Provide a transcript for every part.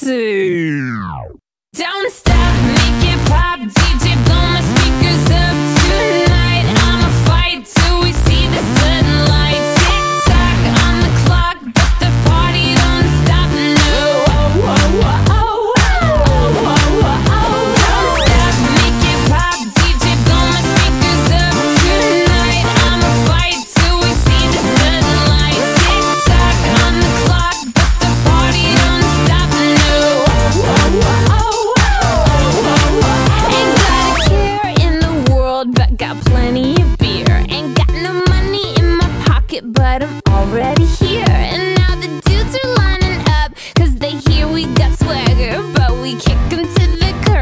是。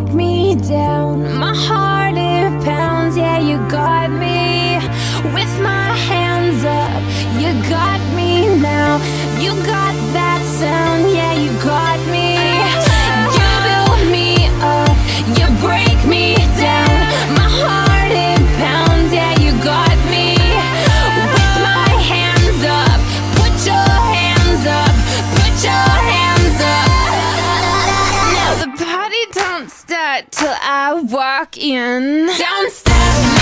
break me down. Till I walk in. Don't pop.